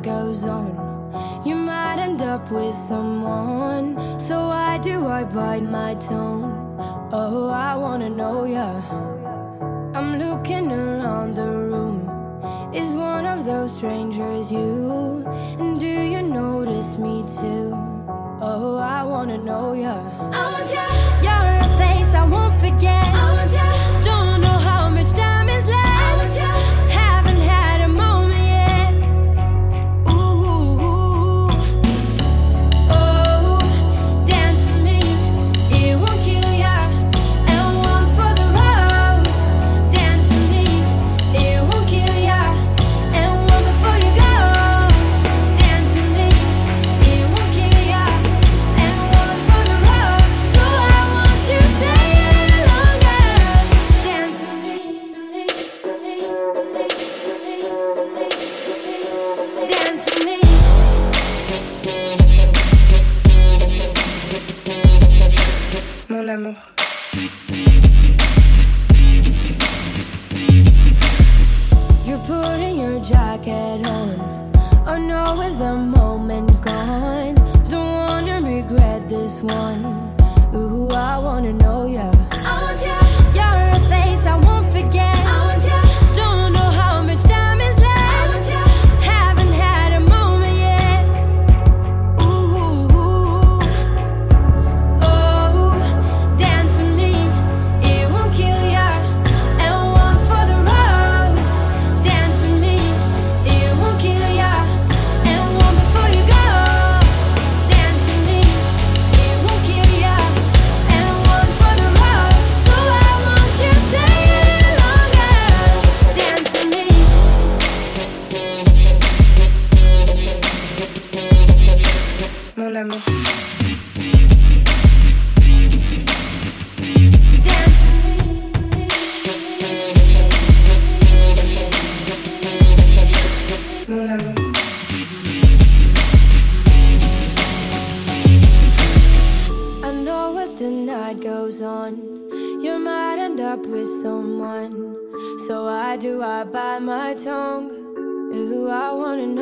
goes on, you might end up with someone. So why do I bite my tongue? Oh, I wanna know ya. I'm looking around the room. Is one of those strangers you? And do you notice me too? Oh, I wanna know ya. I want ya. l'amour. You're putting your jacket on. I know it's a hablando. night goes on, you might end up with someone. So I do, I bite my tongue. Ooh, I wanna know.